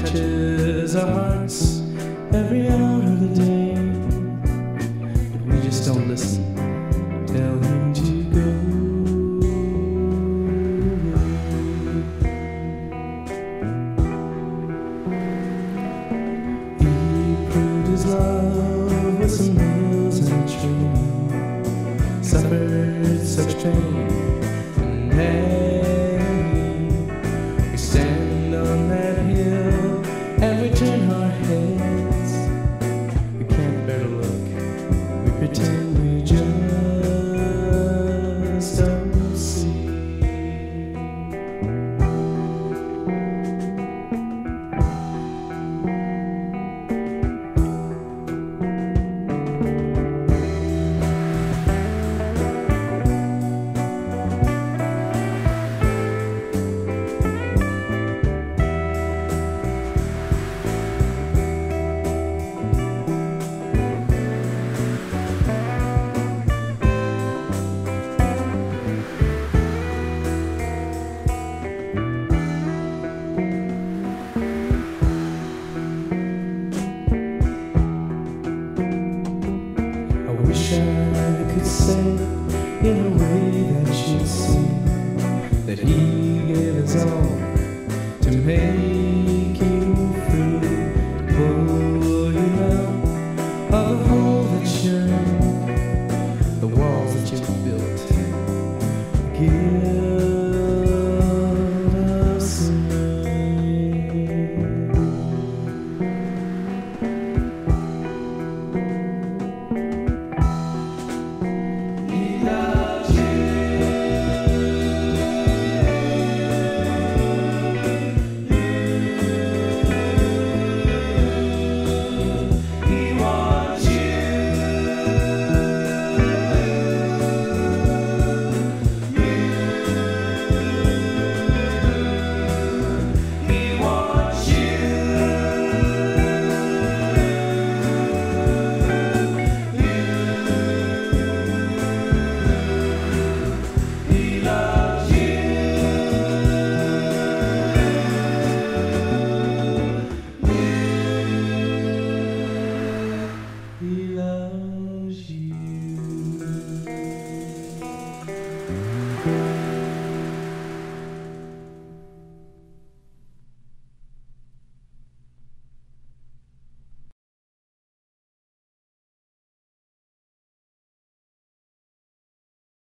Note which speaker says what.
Speaker 1: touches our hearts every hour of the day. But we just don't listen. Tell him to go. He proved his love with some nails and a tree. Suffered such pain. say in a way that you see that he gave his all to make.